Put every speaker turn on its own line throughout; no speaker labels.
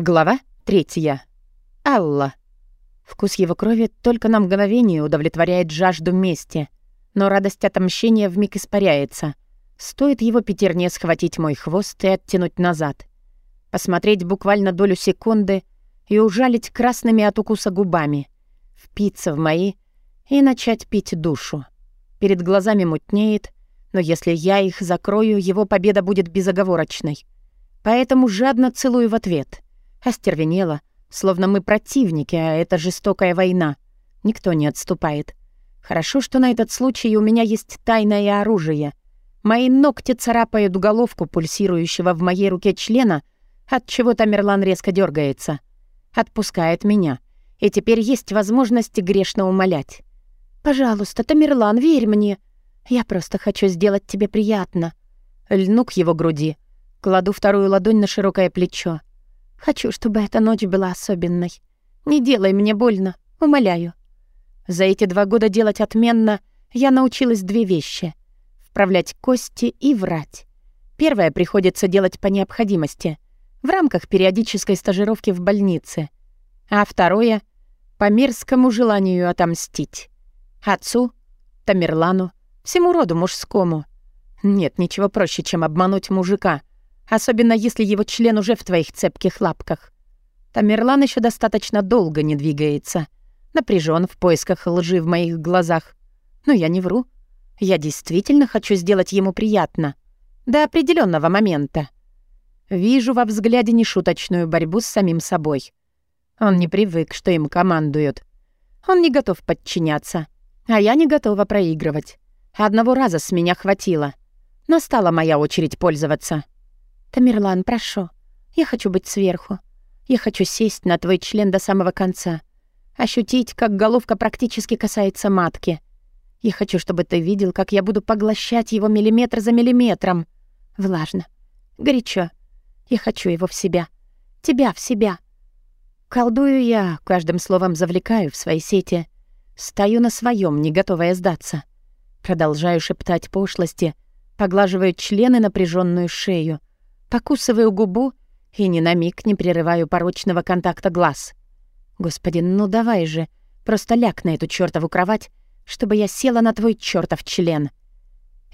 Глава третья. Алла. Вкус его крови только на мгновение удовлетворяет жажду мести, но радость отомщения вмиг испаряется. Стоит его пятерне схватить мой хвост и оттянуть назад. Посмотреть буквально долю секунды и ужалить красными от укуса губами. Впиться в мои и начать пить душу. Перед глазами мутнеет, но если я их закрою, его победа будет безоговорочной. Поэтому жадно целую в ответ — Остервенела, словно мы противники, а это жестокая война. Никто не отступает. Хорошо, что на этот случай у меня есть тайное оружие. Мои ногти царапают головку пульсирующего в моей руке члена, от чего Тамерлан резко дергается. Отпускает меня. И теперь есть возможность грешно умолять. «Пожалуйста, Тамерлан, верь мне. Я просто хочу сделать тебе приятно». Льну к его груди. Кладу вторую ладонь на широкое плечо. Хочу, чтобы эта ночь была особенной. Не делай мне больно, умоляю. За эти два года делать отменно я научилась две вещи — вправлять кости и врать. Первое приходится делать по необходимости, в рамках периодической стажировки в больнице. А второе — по мерзкому желанию отомстить. Отцу, Тамерлану, всему роду мужскому. Нет ничего проще, чем обмануть мужика — Особенно если его член уже в твоих цепких лапках. Тамерлан еще достаточно долго не двигается. Напряжен в поисках лжи в моих глазах. Но я не вру. Я действительно хочу сделать ему приятно. До определенного момента. Вижу во взгляде нешуточную борьбу с самим собой. Он не привык, что им командуют. Он не готов подчиняться. А я не готова проигрывать. Одного раза с меня хватило. Настала моя очередь пользоваться. «Тамерлан, прошу. Я хочу быть сверху. Я хочу сесть на твой член до самого конца. Ощутить, как головка практически касается матки. Я хочу, чтобы ты видел, как я буду поглощать его миллиметр за миллиметром. Влажно. Горячо. Я хочу его в себя. Тебя в себя. Колдую я, каждым словом завлекаю в свои сети. Стою на своем, не готовая сдаться. Продолжаю шептать пошлости, поглаживаю члены напряженную шею — Покусываю губу и ни на миг не прерываю порочного контакта глаз. Господи, ну давай же, просто ляг на эту чёртову кровать, чтобы я села на твой чёртов член.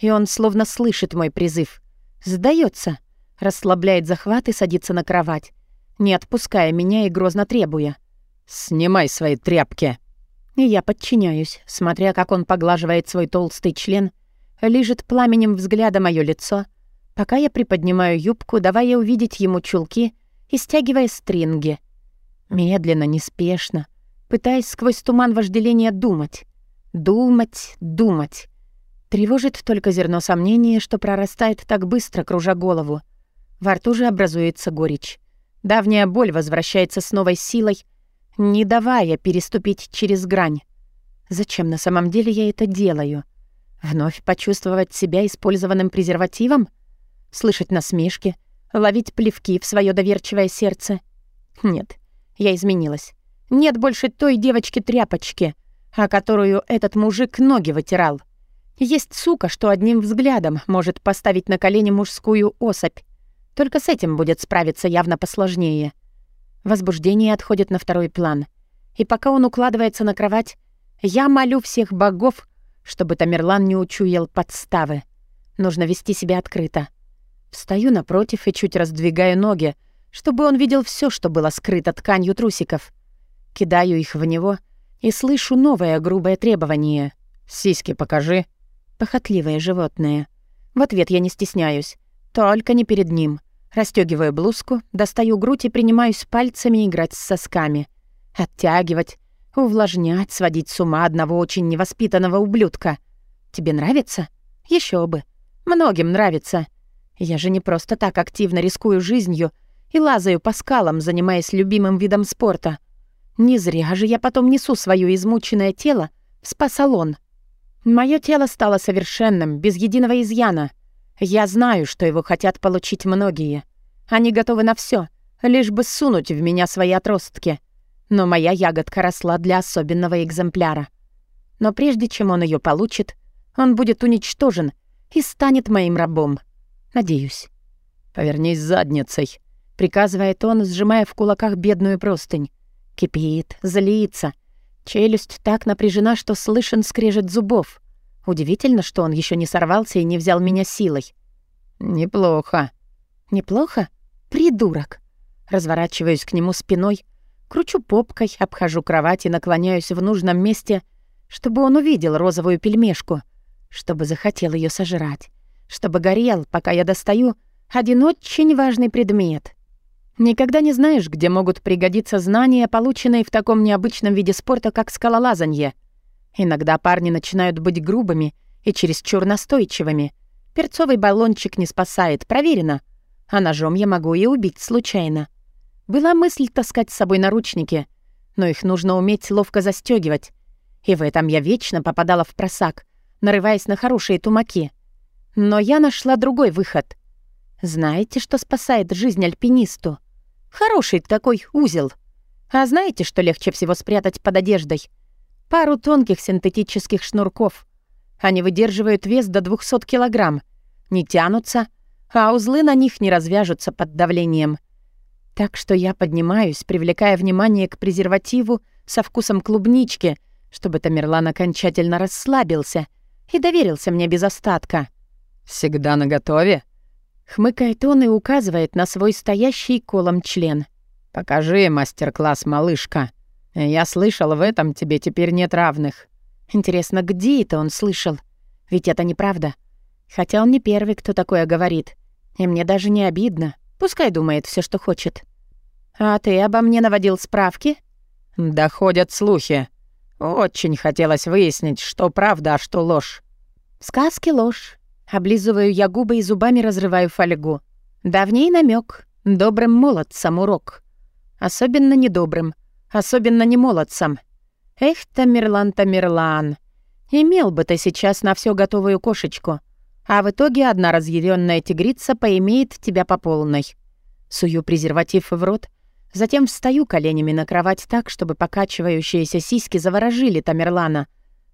И он словно слышит мой призыв. Сдается, расслабляет захват и садится на кровать, не отпуская меня и грозно требуя. «Снимай свои тряпки!» И я подчиняюсь, смотря как он поглаживает свой толстый член, лижет пламенем взгляда моё лицо — пока я приподнимаю юбку, давая увидеть ему чулки и стягивая стринги. Медленно, неспешно, пытаясь сквозь туман вожделения думать. Думать, думать. Тревожит только зерно сомнения, что прорастает так быстро, кружа голову. Во рту же образуется горечь. Давняя боль возвращается с новой силой, не давая переступить через грань. Зачем на самом деле я это делаю? Вновь почувствовать себя использованным презервативом — слышать насмешки, ловить плевки в свое доверчивое сердце. Нет, я изменилась. Нет больше той девочки-тряпочки, о которую этот мужик ноги вытирал. Есть сука, что одним взглядом может поставить на колени мужскую особь. Только с этим будет справиться явно посложнее. Возбуждение отходит на второй план. И пока он укладывается на кровать, я молю всех богов, чтобы Тамерлан не учуял подставы. Нужно вести себя открыто. Встаю напротив и чуть раздвигаю ноги, чтобы он видел все, что было скрыто тканью трусиков. Кидаю их в него и слышу новое грубое требование. «Сиськи покажи». Похотливое животное. В ответ я не стесняюсь. Только не перед ним. Растёгиваю блузку, достаю грудь и принимаюсь пальцами играть с сосками. Оттягивать, увлажнять, сводить с ума одного очень невоспитанного ублюдка. Тебе нравится? Еще бы. Многим нравится. Я же не просто так активно рискую жизнью и лазаю по скалам, занимаясь любимым видом спорта. Не зря же я потом несу свое измученное тело в спа-салон. Моё тело стало совершенным, без единого изъяна. Я знаю, что его хотят получить многие. Они готовы на все, лишь бы сунуть в меня свои отростки. Но моя ягодка росла для особенного экземпляра. Но прежде чем он ее получит, он будет уничтожен и станет моим рабом. Надеюсь. Повернись задницей. — приказывает он, сжимая в кулаках бедную простынь. Кипит, злится. Челюсть так напряжена, что слышен скрежет зубов. Удивительно, что он еще не сорвался и не взял меня силой.
«Неплохо».
«Неплохо? Придурок». Разворачиваюсь к нему спиной, кручу попкой, обхожу кровать и наклоняюсь в нужном месте, чтобы он увидел розовую пельмешку, чтобы захотел ее сожрать, чтобы горел, пока я достаю один очень важный предмет. Никогда не знаешь, где могут пригодиться знания, полученные в таком необычном виде спорта, как скалолазанье. Иногда парни начинают быть грубыми и чересчур настойчивыми. Перцовый баллончик не спасает, проверено. А ножом я могу и убить случайно. Была мысль таскать с собой наручники, но их нужно уметь ловко застегивать. И в этом я вечно попадала в просак, нарываясь на хорошие тумаки. Но я нашла другой выход. Знаете, что спасает жизнь альпинисту? Хороший такой узел. А знаете, что легче всего спрятать под одеждой? Пару тонких синтетических шнурков. Они выдерживают вес до 200 килограмм, не тянутся, а узлы на них не развяжутся под давлением. Так что я поднимаюсь, привлекая внимание к презервативу со вкусом клубнички, чтобы Тамерлан окончательно расслабился и доверился мне без остатка.
«Всегда наготове?»
Хмыкает он и указывает на свой стоящий колом член.
«Покажи мастер-класс, малышка. Я слышал, в этом тебе теперь нет равных».
Интересно, где это он слышал? Ведь это неправда. Хотя он не первый, кто такое говорит. И мне даже не обидно. Пускай думает все, что хочет. А ты обо мне наводил справки?
Доходят слухи. Очень хотелось выяснить, что правда, а что ложь.
Сказки ложь. Облизываю я губы и зубами разрываю фольгу. Давней намек, добрым молодцам урок. Особенно недобрым, особенно не молодцам. Эх, Тамерлан, Тамерлан. Имел бы ты сейчас на все готовую кошечку. А в итоге одна разъяренная тигрица поимеет тебя по полной. Сую презерватив в рот, затем встаю коленями на кровать так, чтобы покачивающиеся сиськи заворожили Тамерлана,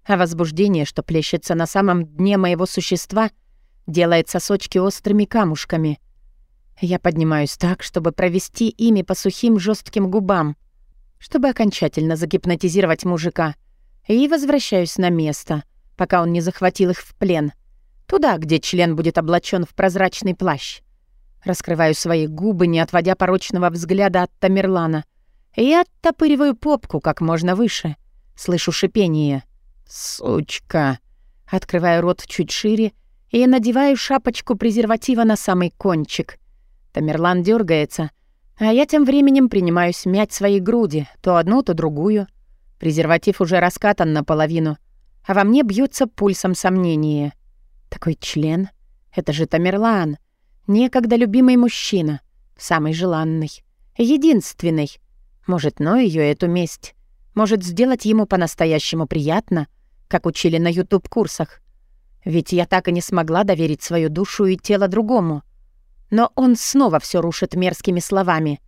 а возбуждение, что плещется на самом дне моего существа, делает сосочки острыми камушками. Я поднимаюсь так, чтобы провести ими по сухим жестким губам, чтобы окончательно загипнотизировать мужика, и возвращаюсь на место, пока он не захватил их в плен. Туда, где член будет облачен в прозрачный плащ. Раскрываю свои губы, не отводя порочного взгляда от Тамерлана, и оттопыриваю попку как можно выше. Слышу шипение.
«Сучка!»
Открываю рот чуть шире и надеваю шапочку презерватива на самый кончик. Тамерлан дергается, а я тем временем принимаюсь мять свои груди, то одну, то другую. Презерватив уже раскатан наполовину, а во мне бьется пульсом сомнение. Такой член — это же Тамерлан, некогда любимый мужчина, самый желанный, единственный. Может, но ее эту месть. Может, сделать ему по-настоящему приятно, как учили на YouTube-курсах. Ведь я так и не смогла доверить свою душу и тело другому. Но он снова все рушит мерзкими словами.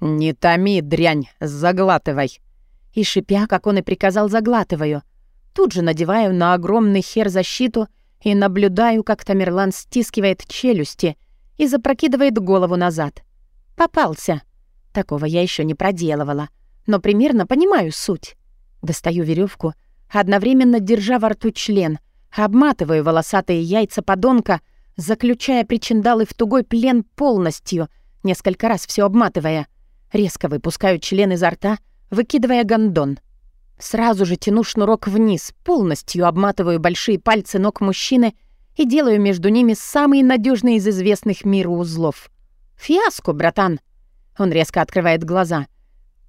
«Не томи, дрянь, заглатывай!»
И шипя, как он и приказал, заглатываю. Тут же надеваю на огромный хер защиту и наблюдаю, как Тамерлан стискивает челюсти и запрокидывает голову назад. Попался. Такого я еще не проделывала, но примерно понимаю суть. Достаю веревку, одновременно держа во рту член — Обматываю волосатые яйца подонка, заключая причиндалы в тугой плен полностью, несколько раз все обматывая. Резко выпускаю член изо рта, выкидывая гондон. Сразу же тяну шнурок вниз, полностью обматываю большие пальцы ног мужчины и делаю между ними самый надежный из известных миру узлов. «Фиаско, братан!» Он резко открывает глаза.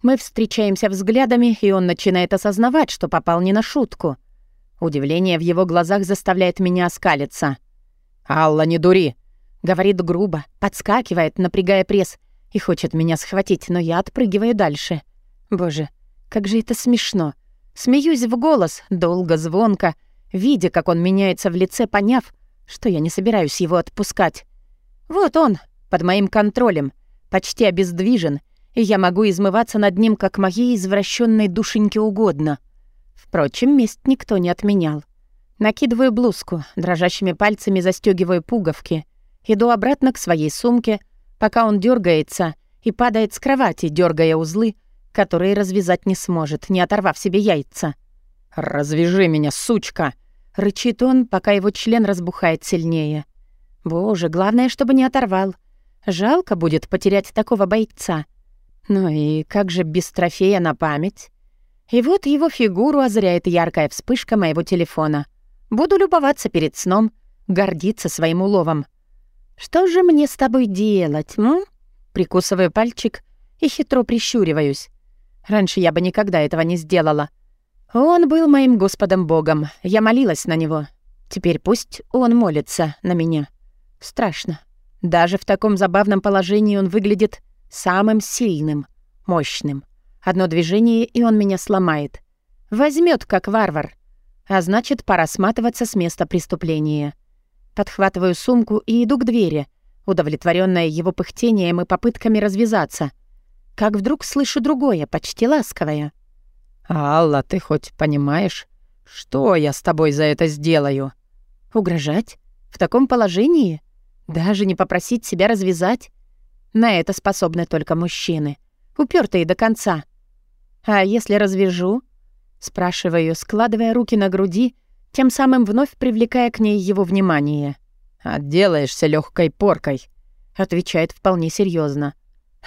Мы встречаемся взглядами, и он начинает осознавать, что попал не на шутку. Удивление в его глазах заставляет меня оскалиться.
«Алла, не дури!»
Говорит грубо, подскакивает, напрягая пресс, и хочет меня схватить, но я отпрыгиваю дальше. Боже, как же это смешно. Смеюсь в голос, долго, звонко, видя, как он меняется в лице, поняв, что я не собираюсь его отпускать. Вот он, под моим контролем, почти обездвижен, и я могу измываться над ним, как моей извращенной душеньке угодно. Впрочем, месть никто не отменял. Накидываю блузку, дрожащими пальцами застегиваю пуговки, иду обратно к своей сумке, пока он дергается и падает с кровати, дергая узлы, которые развязать не сможет, не оторвав себе яйца.
«Развяжи меня, сучка!»
— рычит он, пока его член разбухает сильнее. «Боже, главное, чтобы не оторвал. Жалко будет потерять такого бойца. Ну и как же без трофея на память?» И вот его фигуру озаряет яркая вспышка моего телефона. Буду любоваться перед сном, гордиться своим уловом. «Что же мне с тобой делать, м?» Прикусываю пальчик и хитро прищуриваюсь. Раньше я бы никогда этого не сделала. Он был моим Господом Богом. Я молилась на него. Теперь пусть он молится на меня. Страшно. Даже в таком забавном положении он выглядит самым сильным, мощным. Одно движение, и он меня сломает. Возьмет, как варвар. А значит, пора сматываться с места преступления. Подхватываю сумку и иду к двери, удовлетворенная его пыхтением и попытками развязаться. Как вдруг слышу другое, почти ласковое.
«Алла, ты хоть понимаешь, что я с тобой за это сделаю?»
«Угрожать? В таком положении? Даже не попросить себя развязать? На это способны только мужчины, упертые до конца». «А если развяжу?» Спрашиваю, складывая руки на груди, тем самым вновь привлекая к ней его внимание.
«Отделаешься легкой поркой», — отвечает вполне серьезно.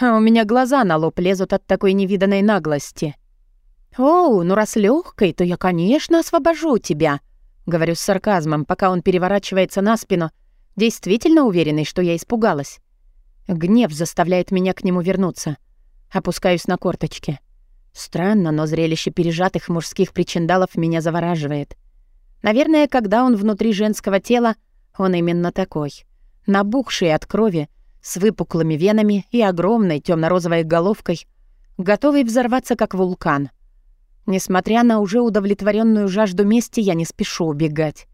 А у меня глаза на лоб лезут от такой невиданной наглости.
«Оу, ну раз легкой, то я, конечно, освобожу тебя», — говорю с сарказмом, пока он переворачивается на спину, действительно уверенный, что я испугалась. Гнев заставляет меня к нему вернуться. Опускаюсь на корточки. Странно, но зрелище пережатых мужских причиндалов меня завораживает. Наверное, когда он внутри женского тела, он именно такой. Набухший от крови, с выпуклыми венами и огромной темно-розовой головкой, готовый взорваться как вулкан. Несмотря на уже удовлетворенную жажду мести, я не спешу убегать.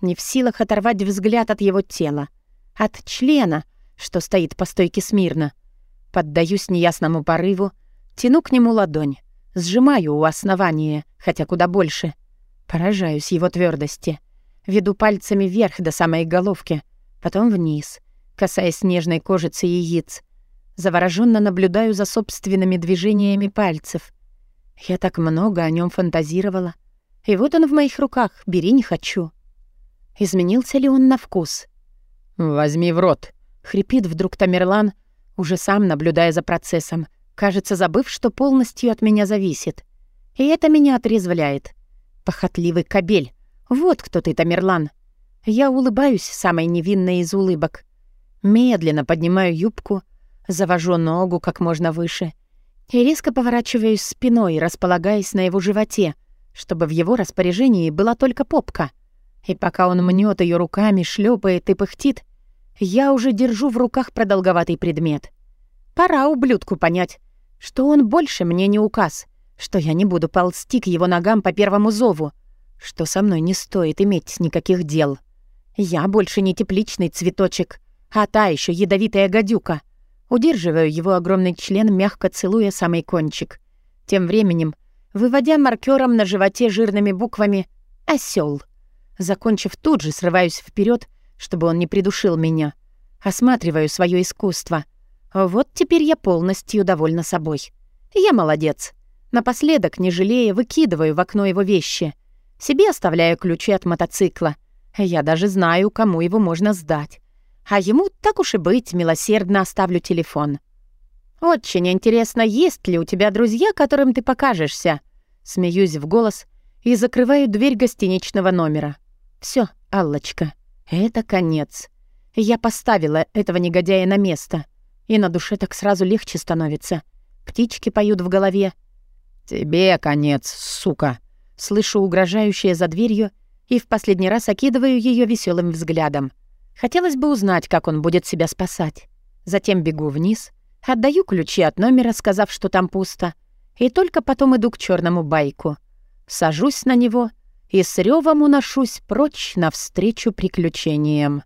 Не в силах оторвать взгляд от его тела. От члена, что стоит по стойке смирно. Поддаюсь неясному порыву, тяну к нему ладонь. Сжимаю у основания, хотя куда больше. Поражаюсь его твердости. Веду пальцами вверх до самой головки, потом вниз, касаясь нежной кожицы яиц. Завороженно наблюдаю за собственными движениями пальцев. Я так много о нем фантазировала. И вот он в моих руках, бери не хочу. Изменился ли он на вкус?
«Возьми в рот», —
хрипит вдруг Тамерлан, уже сам наблюдая за процессом, кажется, забыв, что полностью от меня зависит. И это меня отрезвляет. Похотливый кобель. Вот кто ты, Тамерлан. Я улыбаюсь самой невинной из улыбок. Медленно поднимаю юбку, завожу ногу как можно выше и резко поворачиваюсь спиной, располагаясь на его животе, чтобы в его распоряжении была только попка. И пока он мнет ее руками, шлепает и пыхтит, я уже держу в руках продолговатый предмет. Пора ублюдку понять, что он больше мне не указ, что я не буду ползти к его ногам по первому зову, что со мной не стоит иметь никаких дел. Я больше не тепличный цветочек, а та еще ядовитая гадюка. Удерживаю его огромный член, мягко целуя самый кончик. Тем временем, выводя маркером на животе жирными буквами «Осёл». Закончив тут же, срываюсь вперед, чтобы он не придушил меня. Осматриваю свое искусство — вот теперь я полностью довольна собой. Я молодец. Напоследок, не жалея, выкидываю в окно его вещи. Себе оставляю ключи от мотоцикла. Я даже знаю, кому его можно сдать. А ему, так уж и быть, милосердно оставлю телефон. «Очень интересно, есть ли у тебя друзья, которым ты покажешься?» Смеюсь в голос и закрываю дверь гостиничного номера. Все, Аллочка, это конец. Я поставила этого негодяя на место — и на душе так сразу легче становится. Птички поют в голове.
«Тебе конец, сука!»
Слышу угрожающее за дверью и в последний раз окидываю ее веселым взглядом. Хотелось бы узнать, как он будет себя спасать. Затем бегу вниз, отдаю ключи от номера, сказав, что там пусто, и только потом иду к черному байку. Сажусь на него и с ревом уношусь прочь навстречу приключениям.